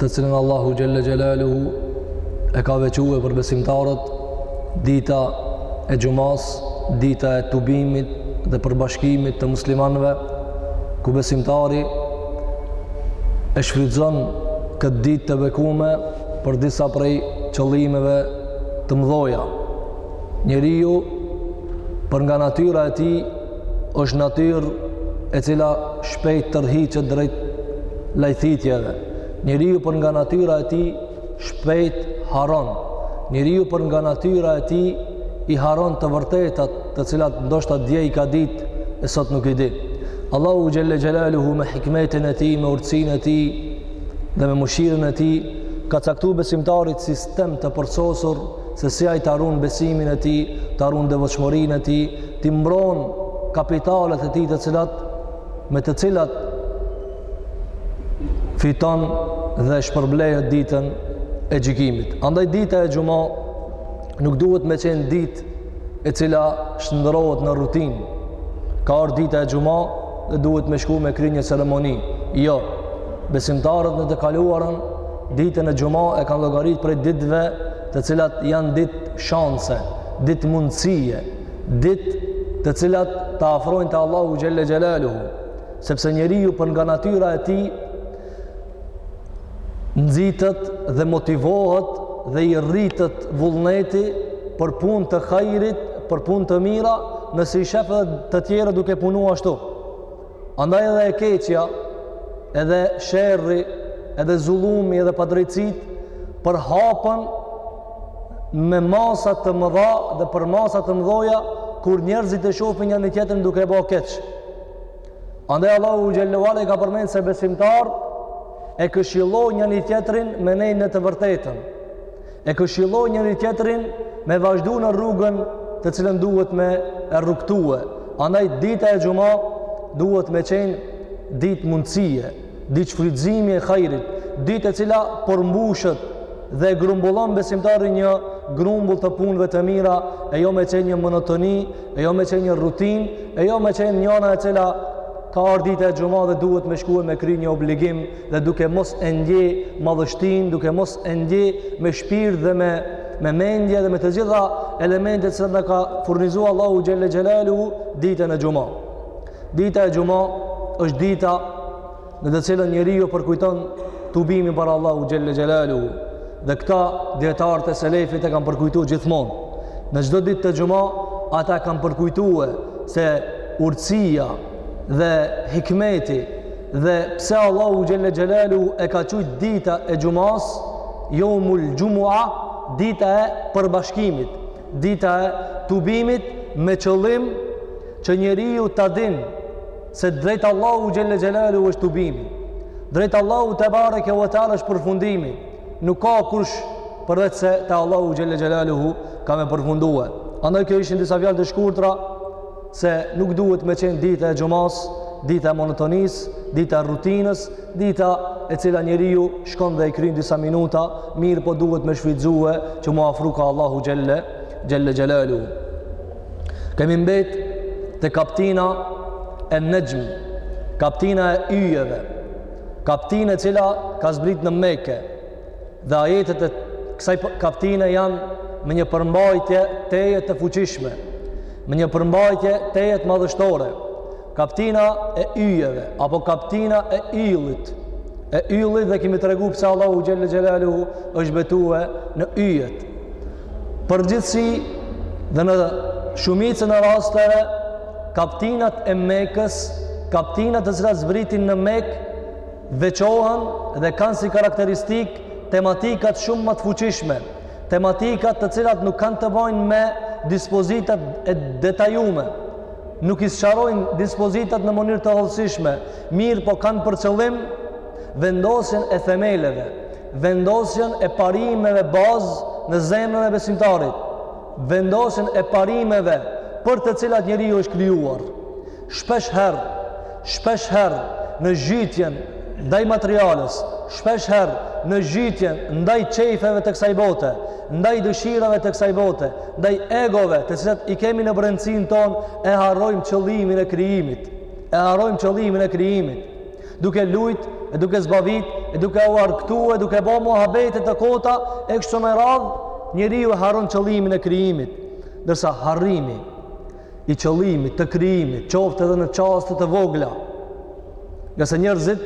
të cilën Allahu xhelle xhelaluhu e ka veçue për besimtarët dita e xhumasë, dita e tubimit dhe përbashkimit të muslimanëve, ku besimtari e shfrytëzon këtë ditë të bekume për disa prej qëllimeve të mdhoja. Njeriu, për nga natyra e tij, është natyrë e cila shpejt tërhiqet drejt lajthitjeve. Njeriu për nga natyra e tij shpejt harron. Njeriu për nga natyra e tij i harron të vërtetat, të cilat ndoshta dje i ka ditë e sot nuk i di. Allahu xhelle xhelaluhu me hikmetin e tij, me urtësinë e tij dhe me mëshirën e tij ka caktu besimtarit sistem të përsosur se si ai ta run besimin e tij, ta run devotshmërinë e tij, t'i mbron kapitalet e tij të cilat me të cilat fiton dhe shpërblehet ditën e gjykimit. Andaj dita e xhuma nuk duhet me qenë ditë e cila shndërrohet në rutinë. Ka ardhë dita e xhuma dhe duhet me shku me kry një ceremoni. Jo. Besimtarët në të kaluarën ditën e xhuma e kanë llogarit prej ditëve të cilat janë ditë shanse, ditë mundësie. ditë të cilat të afrojnë te Allahu xhelle xhelaluhu, sepse njeriu për nga natyra e tij, nxitet dhe motivohet dhe i rritet vullneti për punë të hajrit, për punë të mira, nëse i sheh të tjerët duke punu ashtu. Andaj edhe e keqja, edhe sherri, edhe zullumi, edhe padrejtësitë, përhapen me masa të mëdha dhe përmasa të mëdhoja, kur njerëzit e shofin njani-tjetrin duke bo keq. Andaj Allahu xhelle ve ala e ka përmend se besimtarët e këshillojnë njani-tjetrin me nejt në të vërtetën. E këshillojnë njëri tjetrin me vazhdu në rrugën të cilën duhet me e rrugtue. Andaj dita e xhuma duhet me qenë ditë mundësie, ditë shfrytëzimi e hajrit, ditë e cila përmbushet dhe grumbullon besimtari një grumbull të punëve të mira e jo me qenë një monotoni, e jo me qenë një rutinë, e jo me qenë njona e cila ka ardhë dita e xhuma dhe duhet me shkue me kry një obligim dhe duke mos e ndje madhështinë, duke mos e ndje me shpirt dhe me, me mendje dhe me të gjitha elementet të cilat na ka furnizu Allahu xhelle xhelaluhu ditën e xhuma. Dita e xhuma është dita në të cilën njeriu përkujton tubimin para Allahu xhelle xhelaluhu dhe këta dijetarët e selefit e kanë përkujtu gjithmonë. Në çdo ditë të xhuma, ata kanë përkujtue se urtësia dhe hikmeti Dhe pse Allahu Xhelle Xhelaluhu e ka qujt dita e xhumasë, jeumul xhumua, dita e përbashkimit, dita e tubimit me qëllim që njeriu ta dinë se drejt Allahut Xhelle Xhelaluhu është tubimi. Drejt Allahut tebareke ve teala është përfundimi. Nuk ka kush përveç se te Allahu Xhelle Xhelaluhu ka me përfundue. Andaj kjo ishin disa fjalë të shkurtra, se nuk duhet me qenë dita e xhumasë, dita e monotonisë, dita e rutinës, dita e cila njeriu shkon dhe i kryin disa minuta, mirëpo duhet me shfrytzue që mu afru ka Allahu Xhelle Xhelaluhu. Kemi mbet te kaptina En-Nexhm, kaptina e yjeve, kaptina e cila ka zbrit në Mekë, dhe ajetet e kësaj kaptine janë me një përmbajtje tejet të fuqishme, me një përmbajtje tejet madhështore. Kaptina e yjeve, apo kaptina e yllit, e yllit dhe kemi tregu pse Allahu Xhelle Xhelaluhu është betue në yjet. Përgjithësi dhe në shumicën e rasteve, kaptinat e Mekës, kaptinat të cilat zbritin në Mekë, veçohen dhe kanë si karakteristikë tematikat shumë ma të fuqishme, tematikat të cilat nuk kanë të bajnë me dispozitat e detajume, nuk i sqarojnë dispozitat në mënyrë të hollësishme, mirëpo kanë për qëllim vendosjen e themeleve, vendosjen e parimeve bazë në zemrën e besimtarit, vendosjen e parimeve për të cilat njeriu është krijuar. Shpesh herë, shpesh herë në zhytjen ndaj materiales, shpesh herë në zhytjen ndaj qejfeve të kësaj bote, ndaj dëshirave të kësaj bote, ndaj egove të cilat i kemi në brendësinë tonë, e harrojmë qëllimin e krijimit. E harrojmë qëllimin e krijimit. Duke lujt, e duke zbavit, e duke u argëtu, e duke bo muhabete të kota, e kështu me radhë, njeriu e harron qëllimin e krijimit. Ndërsa harrimi, i qëllimit të krijimit, qoftë edhe në çaste të vogla. Ngase njerëzit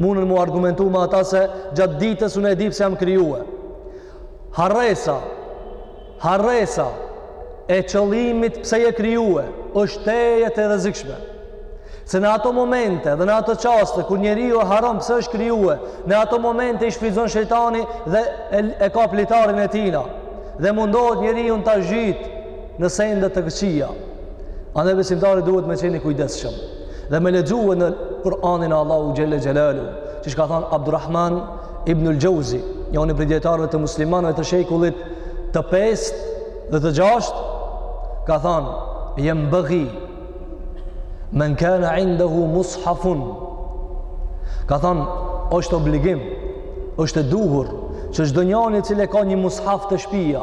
munën mu argumentu me ata se gjatë ditës unë e di pse jam krijue. Harresa, harresa e qëllimit pse je krijue është tejet e rrezikshme. Se në ato momente dhe në ato çaste kur njeriu e harron pse është krijue, në ato momente i shfrytëzon shejtani dhe e, e ka plitarin e tina dhe mundohet njeriun ta zhytë në sende të këqija andaj besimtari duhet me qenë i kujdesshëm dhe me lexue në Kur'anin e Allahut xhelle xhelaluhu që çka thanë Abdurrahman Ibnul Xheuzi njoni prej dijetarëve të muslimanëve të shekullit të pestë dhe të gjashtë ka thanë jenbegi men kane indahu mushafun ka thanë është obligim është e duhur që çdo njani i cili ka një mushaf te shpia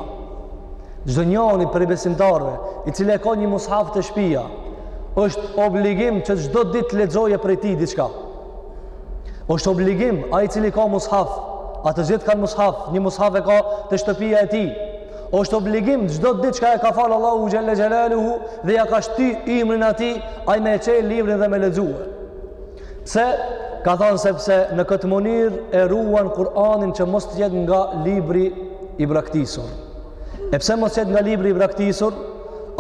Çdo njoni prej besimtarëve, i cili e ka një mushaf te shpia, është obligim që çdo ditë të lexojë prej tij diçka. Është obligim ai i cili ka mushaf, a të gjithë kanë mushaf, një mushaf e ka te shtëpia e tij. Është obligim çdo ditë çka e ka falë Allahu xhelle xhelaluhu dhe ja ka shti ymrin atij, ai me e çel librin dhe me lexue. Pse? Ka thanë sepse në këtë mënyrë e ruan Kur'anin që mos të jetë nga libri i braktisur. E pse mos të jetë nga libri i braktisur?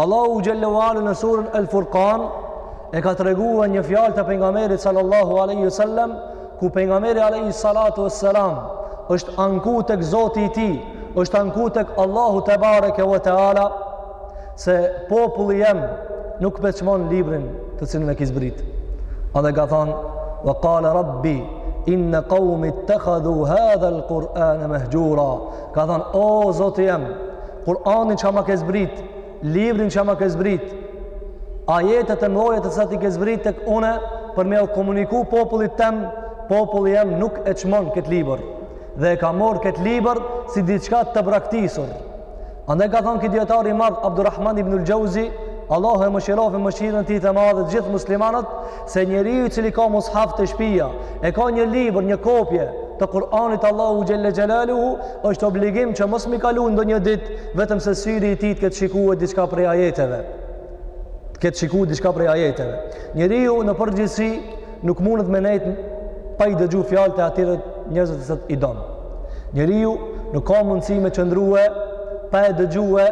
Allahu xhelle ue ala në surën El Furqan e ka treguar një fjalë të pejgamberit sallallahu alaihi wasallam ku pejgamberi alaihi salatu wassalam është anku tek Zoti i tij, është anku tek Allahu tebareke ve teala. se populli jem nuk po e çmon librin të cilin e ki zbrit. Andaj ka thonë, ve kale rabbi, inne kaumittehadhu hadhel Kur'ane mehxhura. Ka thonë, o Zoti jem, Kur'anin që ma ki zbrit, librin që ma ki zbrit, ajetet e mdhoja të cilat i ki zbrit tek une, për me ia komuniku popullit tem, populli jem nuk e çmon këtë libër dhe e ka morr këtë libër si diçka të braktisur. Andaj ka thonë ky dijetar i madh Abdurrahman ibnul Xheuzi, Allahu e mëshiroftë me mëshirën e tij të madhe dhe gjithë muslimanët, se njeriu i cili ka mushaf te shpia, e ka një libër, një kopje të Kur'anit Allahut xhelle xhelaluhu, është obligim që mos me i kalu ndonjë ditë, vetëm se syri i tij të ketë shikue diçka prej ajeteve. Të ketë shikue diçka prej ajeteve. Njeriu në përgjithsi, Nuk mundet me nejt pa i dëgju fjalët e atyre njerëzve që i don. Njeriu nuk ka mundësi me qëndrue pa e dëgjue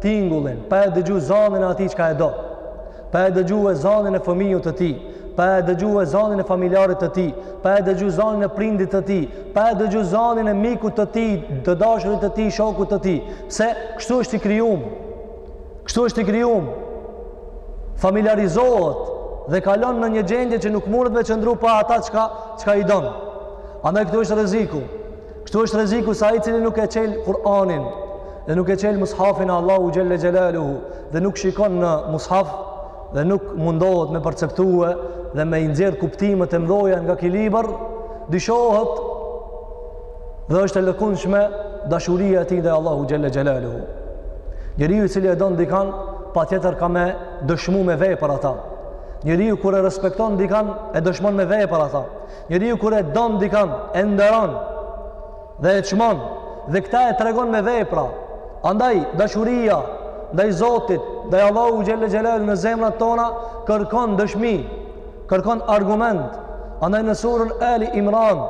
tingullin, pa e dëgju zanin e atij çka e do. Pa e dëgjue zanin e fëmijës të tij, pa e dëgjue zanin e familjarit të tij, pa e dëgju zanin e prindit të tij, pa e dëgju zanin e mikut të tij, të dashurit të tij, shokut të tij. Se kështu është i krijum. Kështu është i krijum. Familjarizohet dhe kalon në një gjendje që nuk mundet me qëndru pa ata çka i don. Andaj këtu është rreziku. Këtu është rreziku se ai i cili nuk e çel Kur'anin dhe nuk e çel mushafin e Allahut xhelle xhelaluhu dhe nuk shikon në mushaf dhe nuk mundohet me perceptue dhe me i nxjerr kuptimet e mëdha nga ky libër, dyshohet Dhe është e lëkundshme dashuria e tij ndaj Allahu xhalla xhelaluhu. Njeriu i cili e don dikan, patjetër ka me dëshmu me vepër ata. Njeriu kur e respekton dikan, e dëshmon me vepër ata. Njeriu kur e don dikan, e nderon dhe e çmon dhe këta e tregon me vepra. Andaj dashuria ndaj Zotit, ndaj Allahu xhalla xhelaluhu në zemrat tona kërkon dëshmi Kërkon argument. Andaj në surën Ali Imran,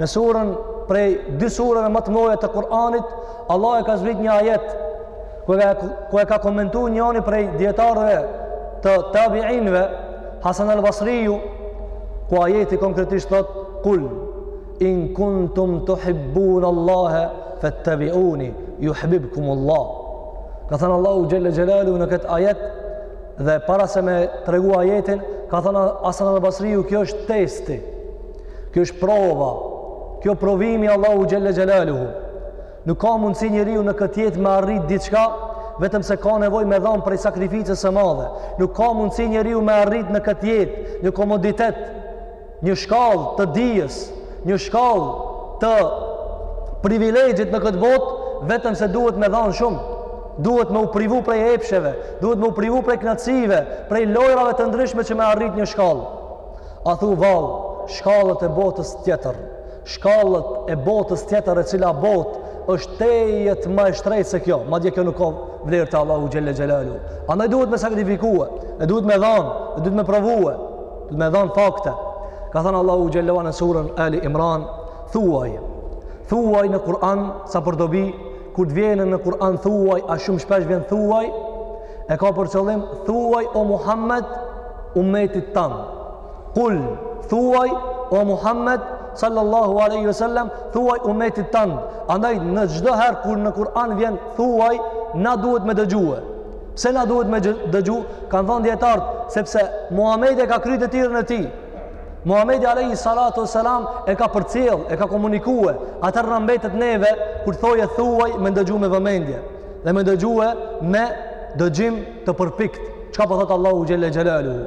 në surën prej dy surëve më të mëdha të Kur'anit, Allahu e ka zbrit një ajet ku e ka komentu njoni prej dijetarëve të tabiinëve Hasan al-Basriu ku ajeti konkretisht thotë kul in kuntum tuhibbun Allah fattabi'uni yuhibbukum Allah ka thënë Allahu xhelle xhelaluhu në këtë ajet dhe para se me tregu ajetin ka thënë Hasan al-Basriu kjo është testi kjo është prova kjo provimi Allahu xhelle xhelaluhu nuk ka mundësi njeriu në këtë jetë me arrit diçka vetëm se ka nevojë me dhanë prej sakrificës së madhe nuk ka mundësi njeriu me arrit në këtë jetë një komoditet një shkallë të dijes, një shkallë të privilegjit në këtë botë, vetëm se duhet me dhanë shumë, duhet me u privu prej epsheve, duhet me u privu prej knacive, prej lojrave të ndryshme që me arrit një shkallë. A thu vallë, shkallët e botës tjetër, shkallët e botës tjetër e cila botë është tejet ma e shtrejtë se kjo madje kjo nuk ka vlerë te Allahu xhelle xhelaluhu andaj duhet me sakrifikue e duhet me dhanë e duhet me provue duhet me dhanë fakte ka thënë Allahu xhelle ve ala në surën Ali Imran thuaj thuaj në Kur'an sa për dobi kur të vjen në Kur'an thuaj a shumë shpesh vjen thuaj e ka për qëllim thuaj o Muhammed umetit tand Kul, thuaj, o Muhammed, sallallahu aleyhi ve sellem, thuaj umetit tand. Andaj, në çdo herë, kur në Kur'an vjen, thuaj, na duhet me dëgjue. Pse na duhet me dëgju? Kanë thanë dijetarët, sepse Muhammedi e ka kry detyrën e tij. Muhammedi aleyhi salatu ve selam e ka përcjellë, e ka komunikue. Atëherë na mbetet neve, kur thojë thuaj, me ndëgju me vëmendje. Dhe me ndëgjue me dëgjim të përpiktë. Çka po thotë Allahu xhelle xhelaluhu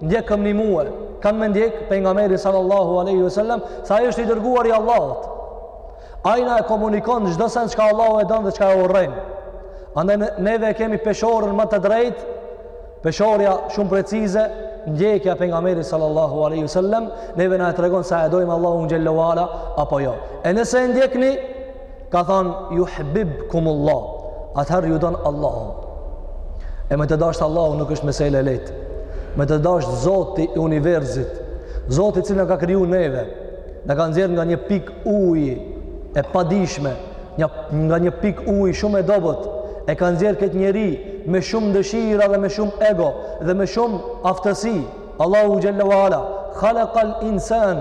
ndjekëmni mue, kanë me ndjekë pejgamberin sallallahu aleyhi vësallam, se ai është i dërguar i Allahut. Ai na e komunikon çdo sen çka Allahu e don dhe çka e urren. Andaj neve e kemi peshorën ma të drejtë, peshorja shumë precize, ndjekja e pejgamberit sallallahu aleyhi vësallam, neve na e tregon sa e dojmë Allahun xhelle ve ala apo jo. E nëse e ndjekni, ka thënë juhbibkum Allah atëherë ju don Allahu e me të dasht Allahu nuk është mesele e lehtë me të dasht Zoti i universit Zoti i cili na ka kriju neve na ka nxjerr nga një pik uji e padishme, nga një pik uji shumë e dobët e ka nxjerr këtë njeri me shumë dëshira dhe me shumë ego dhe me shumë aftësi Allahu xhelle ve ala, khalakal insan,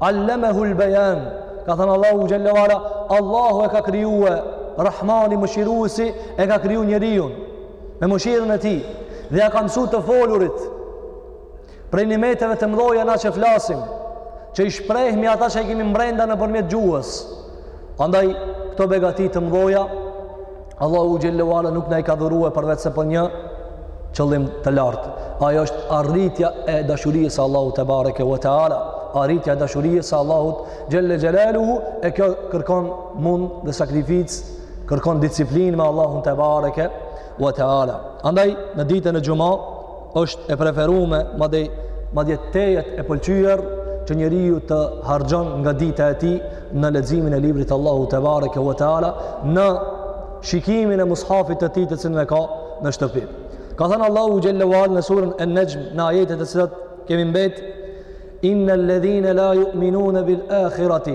allemehul bejan, ka thënë Allahu xhelle ve ala, Allahu e ka krijue, Rahmani mëshiruesi, e ka kriju njeriun, me mëshirën e tij, dhe ia ka mësu të folurit, prej nimeteve të mdhoja na që flasim, që i shprehmi ata që i kemi mbrenda nëpërmjet gjuhës, andaj këto begati të mdhoja, Allahu xhelle ve ala nuk na i ka dhurue përveç se për një qëllim të lartë. Ajo është arritja e dashurisë së Allahut tebareke ve teala, arritja e dashurisë së Allahut xhelle xhelaluhu e kjo kërkon mund dhe sakrificë, kërkon disiplinë me Allahun tebareke ve teala. Andaj në ditën e xhumës Është e preferume, madje tejet e pëlqyer që njeriu të harxhon nga dita e tij në leximin e librit Allahut tebareke ve teala në shikimin e mushafit të tij të cilën e ka në shtëpi. Ka thënë Allahu xhelle ve ala në surën An-Najm në ajetet te të cilat kemi mbet Inna alladhina la yu'minuna bil akhirati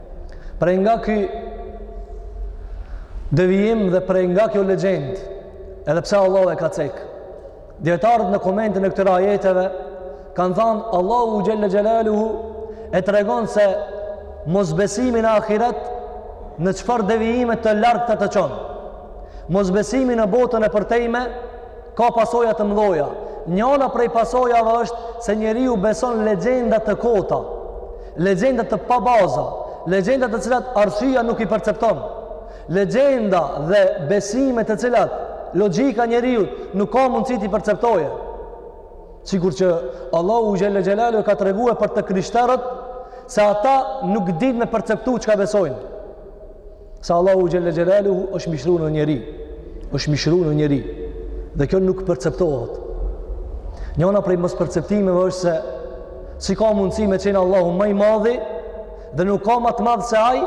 Prej nga ky devijim dhe prej nga kjo legjend, edhe pse Allahu e ka cek, dijetarët në komentin e këtyre ajeteve, kanë thanë Allahu xhelle xhelaluhu, e tregon se mosbesimi në ahiret në çfarë devijime të largta të çon. Mosbesimi në botën e përtejme ka pasoja të mdhoja. Njana prej pasojave është se njeriu beson legjenda të kota, Legjenda të pabaza, legjenda të cilat arsyeja nuk i percepton. Legjenda dhe besime të cilat logjika e njeriut nuk ka mundësi t'i perceptojë. Sikur që Allahu xhelle xhelaluhu ka tregue për të krishterët se ata nuk dinë me perceptu çka besojnë. Se Allahu xhelle xhelaluhu është mishru në njeri, është mishru në njeri, dhe kjo nuk perceptohet. Njana prej mosperceptimeve është se si ka mundësi me qenë Allahu ma i madhi dhe nuk ka ma të madh se ai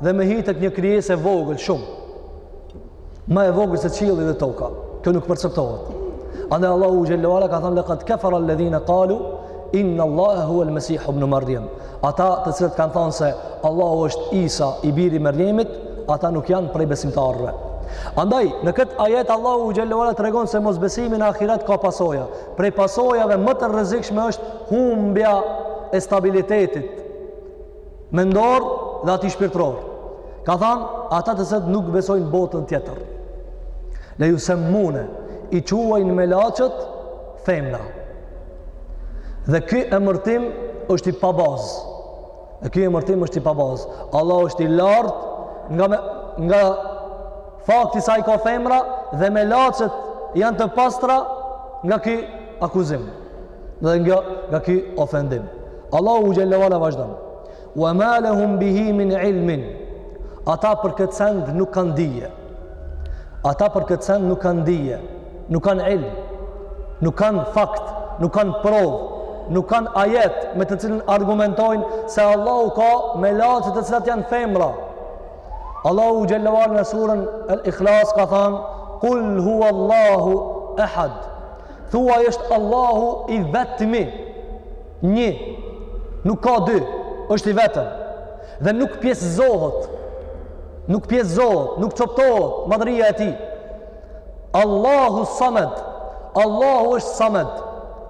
dhe me hi te një krijesë e vogël shumë. Ma e vogël se qielli dhe toka. Kjo nuk perceptohet. Andaj Allahu xhelle ve ala ka thënë laqad kafara alladhina qalu inna Allaha huwa al-masih ibn Maryam. Ata të cilët kanë thënë se Allahu është Isa i biri i Merjemit, ata nuk janë prej besimtarëve. Andaj në këtë ajet Allahu xhelle ve ala tregon se mosbesimi në ahiret ka pasoja. Prej pasojave më të rrezikshme është humbja e stabilitetit. mendor dhe atij shpirtëror. Ka thanë, ata të cilët nuk besojnë botën tjetër. La ju'minune, i quajnë melaqet, femra. Dhe ky emërtim është i pabazë. Dhe ky emërtim është i pabazë. Allah është i lartë nga, me, nga fakti se ai ka femra dhe melaqet janë të pastra nga ky akuzim. dhe nga nga ky ofendim. Allahu xhelle ve ala vazhdon. Wa ma lahum bihi min ilmin. Ata për këtë send nuk kanë dije. Ata për këtë send nuk kanë dije, nuk kanë ilm, nuk kanë fakt, nuk kanë provë, nuk kanë ajet me të cilën argumentojnë se Allahu ka melaqe të cilat janë femra. Allahu xhelle ve ala në surën Al-Ikhlas ka thanë Kul huwa Allahu ahad. Thuaj është Allahu i vetmi, një, nuk ka dy, është i vetëm, dhe nuk pjesëzohet, nuk pjesëzohet, nuk coptohet, madhëria e tij. Allahu samed, Allahu është samed,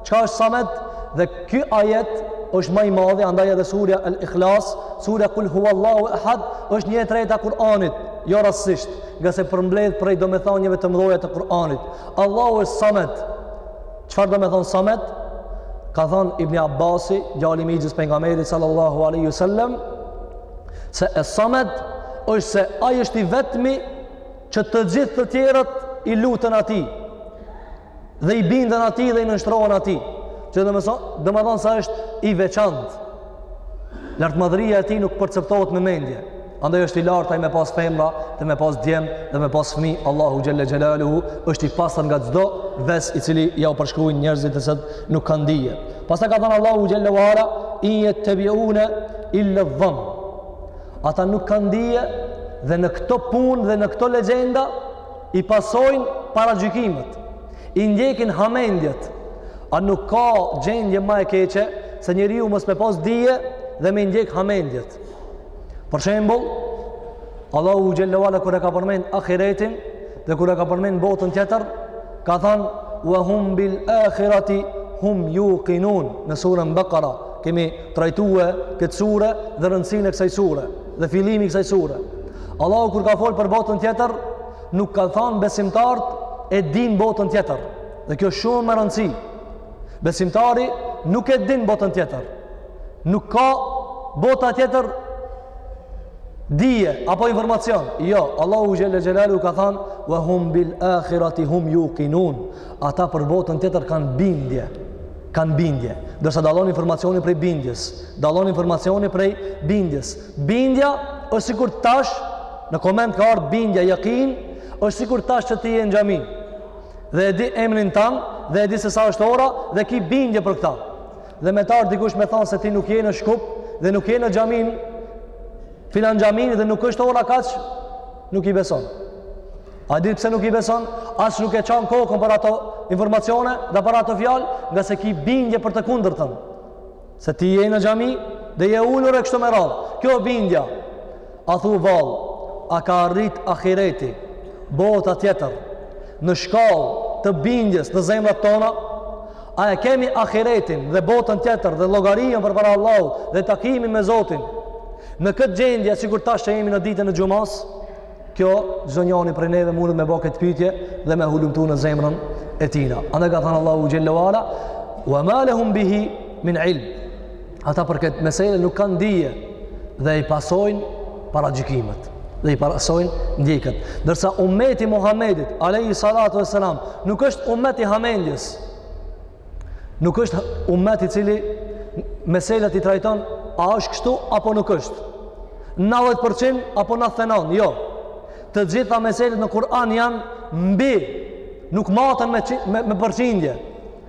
çka është samed, dhe ky ajet është ma i madhi, andaj edhe surja el-Ikhlas, surja kul huwa Allahu ehad, është një e treta e Kur'anit, jo rastësisht, ngase përmbledh prej domethanieve të mdhaja të Kur'anit. Allahu është samed, çfarë domethanë samed? Ka thanë Ibni Abbasi, djali i mixhës Pejgamberit sallallahu aleyhi we sellem, se es-samed është se ai është i vetmi që të gjithë të tjerët i luten atij dhe i binden atij dhe i nënshtrohen atij që domethanë, domethanë se është i veçantë, lartmadhëria e tij nuk perceptohet me mendje Andaj është i lartë ai me pas femra dhe me pas djem dhe me pas fëmijë, Allahu xhelle xhelaluhu është i pastër nga çdo ves i cili ia përshkrujnë njerëzit të cilët nuk kanë dije. Pastaj ka thënë Allahu xhelle ve ala in yattabi'una illa dhann. Ata nuk kanë dije dhe në këto punë dhe në këto legjenda i pasojnë paragjykimet. I ndjekin hamendjet. A nuk ka gjendje ma e keqe se njeriu mos me pas dije dhe me i ndjek hamendjet? Për shembull, Allahu xhelle ve ala kur e ka përmend ahiretin dhe kur e ka përmend botën tjetër, ka thanë wa hum bil akhirati hum yuqinun në surën Bakara. Kemi trajtuar këtë sure dhe rëndësinë e kësaj sure dhe fillimin e kësaj sure. Allahu kur ka fol për botën tjetër, nuk ka thanë besimtarët e dinë botën tjetër. Dhe kjo është shumë e rëndësishme. Besimtari nuk e din botën tjetër. Nuk ka bota tjetër dije apo informacion. Jo, Allahu xhelle xhelaluhu ka thanë wa hum bil akhirati hum yuqinun. Ata për botën tjetër kanë bindje. Kanë bindje. Ndërsa dallon informacioni prej bindjes. Dallon informacioni prej bindjes. Bindja është sikur tash në koment ka ardhur bindja yakin, është sikur tash që ti je në xhami. Dhe e di emrin tand dhe e di se sa është ora dhe ki bindje për këtë. Dhe me t'ardh dikush me thanë se ti nuk je në Shkup dhe nuk je në xhamin, filan xhamin dhe nuk është ora kaq, nuk i beson. A di pse nuk i beson? As nuk e çan kokën për ato informacione dhe për ato fjalë, nga se ki bindje për të kundërtën. Se ti je në xhami dhe je ulur e kështu me radhë. Kjo bindja A thu vallë, a ka arrit ahireti, bota tjetër, në shkallë të bindjes në zemrat tona? A e kemi ahiretin dhe botën tjetër dhe llogarinë përpara Allahut dhe takimin me Zotin? Në këtë gjendje, sikur tash që jemi në ditën e xhumas, kjo çdonjani prej neve mundet me bo këtë pyetje dhe me hulumtu në zemrën e tij. Andaj ka thanë Allahu xhelle ue ala: "Wa ma lahum bihi min ilm." Ata për këtë mesele nuk kanë dije dhe i pasojnë paragjykimet dhe i pasojnë ndjekët. Ndërsa umeti i Muhammedit, alejhi salatu ue selam, nuk është umet i hamendjes. Nuk është umet i cili meselet i trajton a është kështu apo nuk është. 90% apo 99%, jo. Të gjitha meselet në Kur'an janë mbi, nuk maten me, me, me përqindje.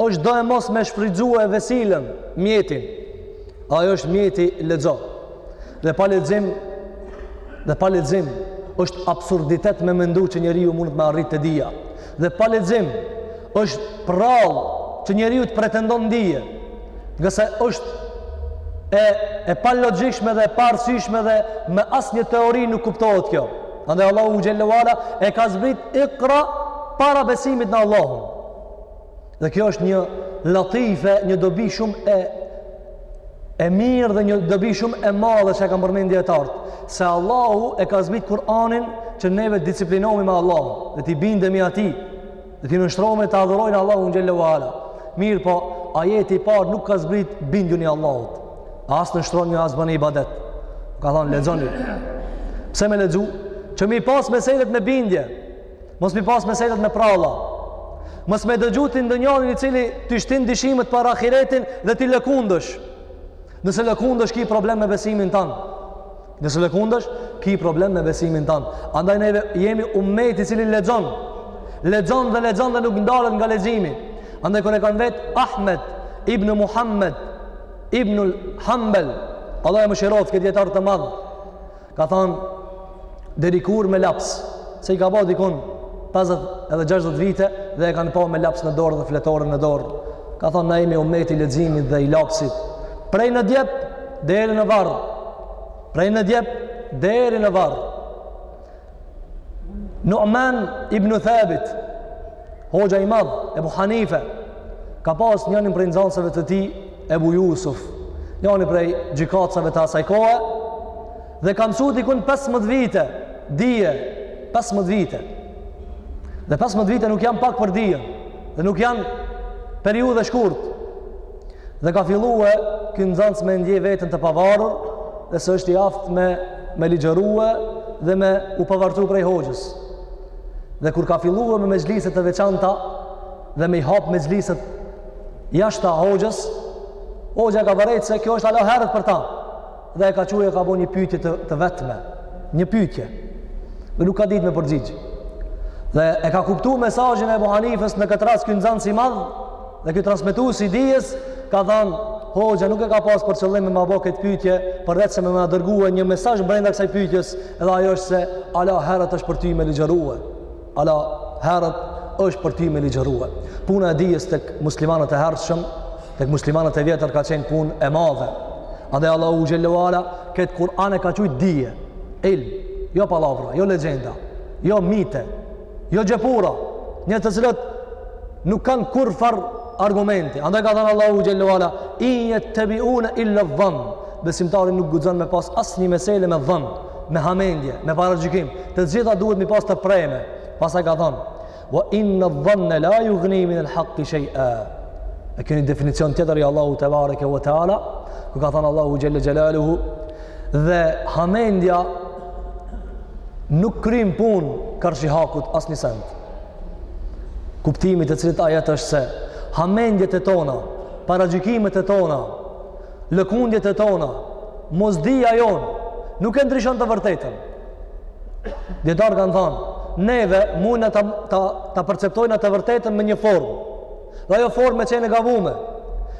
është doemos me shfrytëzu vesilën, mjetin. Ajo është mjeti lexo. Dhe pa lexim, dhe pa lexim, është absurditet me mendu që njeriu mundet me arrit te dija. Dhe pa lexim, është prallë që njeriu të pretendon dije. Ngase është e, e palogjikshme dhe e paarsyeshme dhe me asnjë teori nuk kuptohet kjo. Andaj Allahu xhelle ue ala e ka zbrit ikra para besimit në Allahun. Dhe kjo është një latife, një dobi shumë e e mirë dhe një dobi shumë e madhe që e kanë përmend dijetarët, se Allahu e ka zbrit Kur'anin që neve t'disiplinohemi me Allahu, dhe t'i bindemi atij, dhe t'i nënshtrohemi të adhurojnë Allahun xhelle ue ala. Mirëpo, ajeti i parë nuk ka zbrit bindjuni Allahut, as nënshtrojuni as bani ibadet, ka thanë, lexoni, pse me lexu, që me i pas meselet me bindje, Mos mi pas meselet me pralla. Mos me dëgju ti ndonjërin i cili ti shtin dyshimet për ahiretin dhe ti lëkundësh. Nëse lëkundësh ki problem me besimin tan. Nëse lëkundësh ki problem me besimin tan. Andaj neve jemi ummeti i cili lexon. Lexon dhe lexon dhe nuk ndalet nga leximi. Andaj kur e kanë vet Ahmed ibn Muhammed ibn Hanbal, Allahu e mëshiroft këtë dijetar të madh. Ka thanë deri kur me laps, se i ka ba dikun 50 edhe 60 vite dhe e kanë pa me laps në dorë dhe fletore në dorë. Ka thanë na jemi ummeti i leximit dhe i lapsit. Prej në djep deri në varr. Prej në djep deri në varr. Nu'man ibn Thabit, hoxha i madh, Ebu Hanife, ka pas njanin prej nxansve të tij Ebu Jusuf, njoni prej gjykatësave të asaj kohe, dhe ka msu dikun 15 vite dije, 15 vite. Dhe 15 vite nuk janë pak për dijën, dhe nuk janë periudhë shkurt. Dhe ka fillue ky nxans me ndje veten të pavarur, dhe se është i aftë me me ligjërue dhe me u pavartu prej hoxhës. Dhe kur ka fillue me mexhlise të veçanta dhe me i hap mexhliset jashta hoxhës, hoxha e ka vërejtë se kjo është ala herët për ta, dhe e ka çu e ka bo një pytje të, të vetme, një pytje, dhe nuk ka ditë me përgjigjë. Dhe e ka kuptu mesazhin e Ebu Hanifës në këtë rast ky nxansi i madh, dhe ky transmetusi i dijes, ka thanë, hoxha nuk e ka pasë për qëllim me ma bo këtë pytje, përveç se me ma dërgue një mesazh brenda kësaj pytjes, edhe ajo është se ala herët është për ty me ligjërue. Ala herët është për ty me ligjërue. Puna e dijes tek muslimanët e hershëm, tek muslimanët e vjetër ka qenë punë e madhe. Andaj Allahu xhelle ue ala këtë Kur'an e ka qujt dije, ilm, jo palavra, jo legjenda, jo mite, jo gjepura, mite të cilat nuk kanë kurfar argumenti. Andaj ka thanë Allahu xhelle ue ala, "In yattabi'una illa dhann." Besimtari nuk guxon me pas asnjë mesele me dhann. me hamendje, me paragjykim, të gjitha duhet mi pas të preme. Pastaj ka thonë, wa inna dhanna la yughni min al-haqqi shay'a. E kjo ni definicion tjetër i Allahu tebareke ue teala, ku ka thonë Allahu xhelle xhelaluhu, dhe hamendja nuk kryn punë karshi hakut asnjë send. Kuptimi i të cilit ajet është se, hamendjet e tona, paragjykimet e tona, lëkundjet e tona, mosdija jonë, nuk e ndryshon të vërtetën. Djetarë kanë thanë, neve mujna ta, ta, ta perceptojna të vërtetën me një formë, dhe ajo formë me qenë e gabume,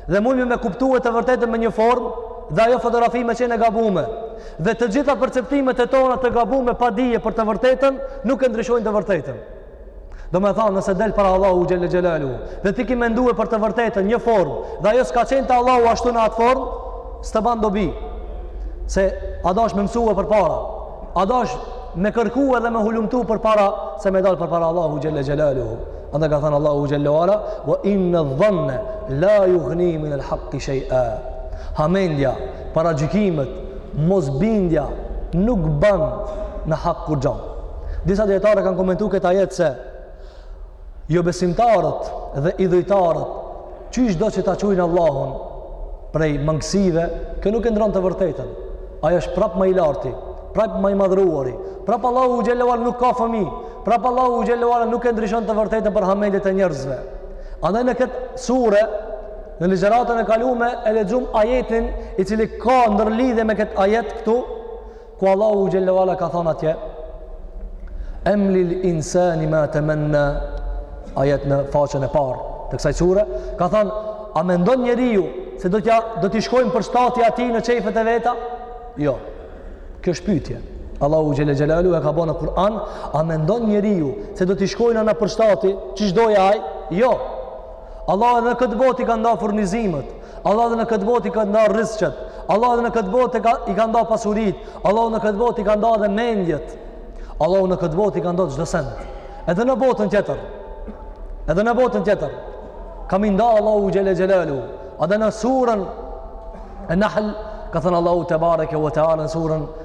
dhe mujmi me kuptue të vërtetën me një formë, dhe ajo fotografi me qenë e gabume, dhe të gjitha perceptimet e tona të gabume pa dije për të vërtetën, nuk e ndryshojnë të vërtetën. Domethanë nëse del para Allahu xhelle xhelaluhu dhe ti ki mendue për të vërtetën një formë dhe ajo s'ka qenë te Allahu ashtu në atë formë, s'të ban dobi. Se a dashtë me mësue përpara, a dashtë me kërku edhe me hulumtu përpara, se me dalë përpara Allahu xhelle xhelaluhu. Andaj ka thanë Allahu xhelle ue ala, ue inne dhanne la jugni minel hakki shej'a. Hamendja, paragjykimet, mosbindja, nuk ban në hak kurrgja. Disa djetarë kanë komentu këtë ajet se jobesimtarët dhe idhujtarët qyshdo që ta qujnë Allahun prej mangësive, kjo nuk e ndrron të vërtetën. Ai është prapë ma i larti, prapë ma i madhruari, prapë Allahu xhelle ue ala nuk ka fëmi, prapë Allahu xhelle ue ala nuk e ndryshon të vërtetën për hamendjet e njerëzve. Andaj në këtë sure, Në ligjëratën e kalume e lexum ajetin i cili ka ndërlidhje me këtë ajet këtu, Ku Allahu xhelle ue ala ka thanë atje Em lil insani ma temenna ajet në faqen e parë të kësaj sure ka thanë a mendon njeriu se do t'ja do t'i shkojnë për shtati atij në qejfet e veta? Jo. Kjo është pyetje. Allahu xhelle xhelaluhu e ka ba në Kur'an, a mendon njeriu se do t'i shkojnë ana për shtati, qysh do ai? Jo. Allahu edhe në këtë botë i ka nda furnizimet, Allah edhe në këtë botë i ka nda rrizqet, Allah edhe në këtë botë i ka nda pasuritë, Allah edhe në këtë botë i ka nda dhe mendjet, Allah edhe në këtë botë i ka nda çdo send. Edhe në botën tjetër, edhe në botën tjetër, ka me i nda Allahu xhelle xhelaluhu, edhe në surën En-Nahl, ka thanë Allahu tebareke ue teala në surën,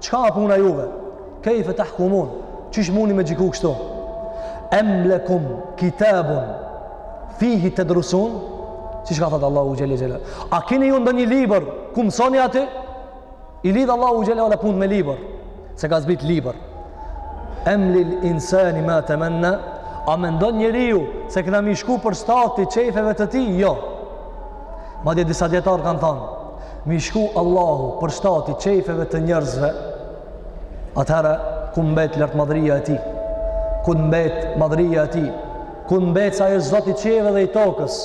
Çka a puna juve? Kejfe tahkumun? Qysh muni me gjyku kështu? Em lekum kitabun fihi tedrusun? Siç ka thanë Allahu xhelle ue ala? A kini ju ndonjë libër? Ku mësoni aty? I lidh Allahu xhelle ue ala punët me libër. Se ka zbrit libër. Em lil insani ma temenna? A mendon njeriu se kena me i shku për shtati qejfeve të tij? Jo. Madje disa djetarë kanë thanë, me i shku Allahu për shtati qejfeve të njerëzve, atëherë ku mbet lartmadhëria e tij, ku mbet madhëria e tij, ku mbet se ai është zot i qiejve dhe i tokës,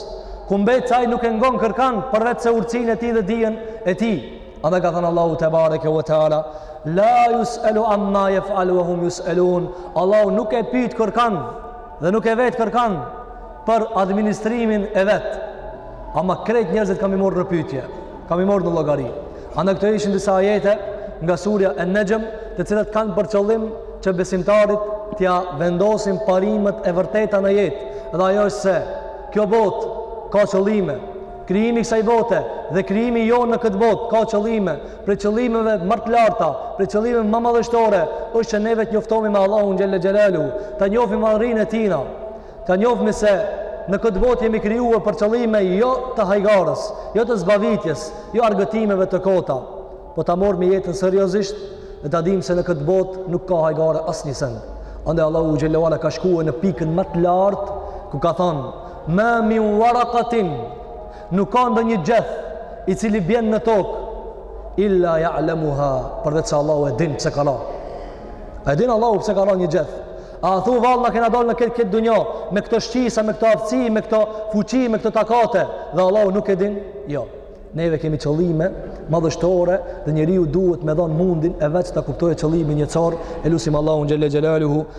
ku mbet se ai nuk e ngon kërkan përveç se urtësinë e tij dhe dijen e tij. Andaj ka thanë Allahu tebareke ue teala, la jus'elu amma jef'alu ue hum jus'elun, Allahu nuk e pyt kërkan Dhe nuk e vet kërkan për administrimin e vet. Ama krejt njerëzit ka me i marrë në pytje, ka me i marrë në llogari. Ande këto ishin disa ajete nga surja En-Nexhm, të cilat kanë për qëllim që besimtarit t'ia vendosin parimet e vërteta në jetë. Dhe ajo është se, kjo botë ka qëllime, krijimi i kësaj bote dhe krijimi jonë në këtë botë ka qëllime, prej qëllimeve ma të larta, prej qëllimeve ma madhështore, është që neve të njoftohemi me Allahun xhelle xhelaluhu, ta njohim madhërinë e Tijna, ta njohim se në këtë botë jemi krijuar për qëllime jo të hajgarës, jo të zbavitjes, jo argëtimeve të kota, po ta morrmi jetën seriozisht dhe ta dimë se në këtë botë nuk ka hajgare asnjë send. Ande Allahu xhelle ue ala ka shkuar në pikën ma të lartë ku ka thanë: "Ma min waraqatin Nuk ka ndonjë gjeth i cili bjen në tokë illa ya'lamuha përveç se Allahu e din pse ka ra. A e din Allahu pse ka ra një gjeth? A thu vallë na kena dalë në këtë këtë dunja me këto shqisa, me këto aftësi, me këto fuqi, me këto takate dhe Allahu nuk e din? Jo. Neve kemi qëllime madhështore dhe njeriu duhet me dhan mundin e vet ta kuptojë qëllimin jetësor. E lusim Allahun xhelle xhelaluhu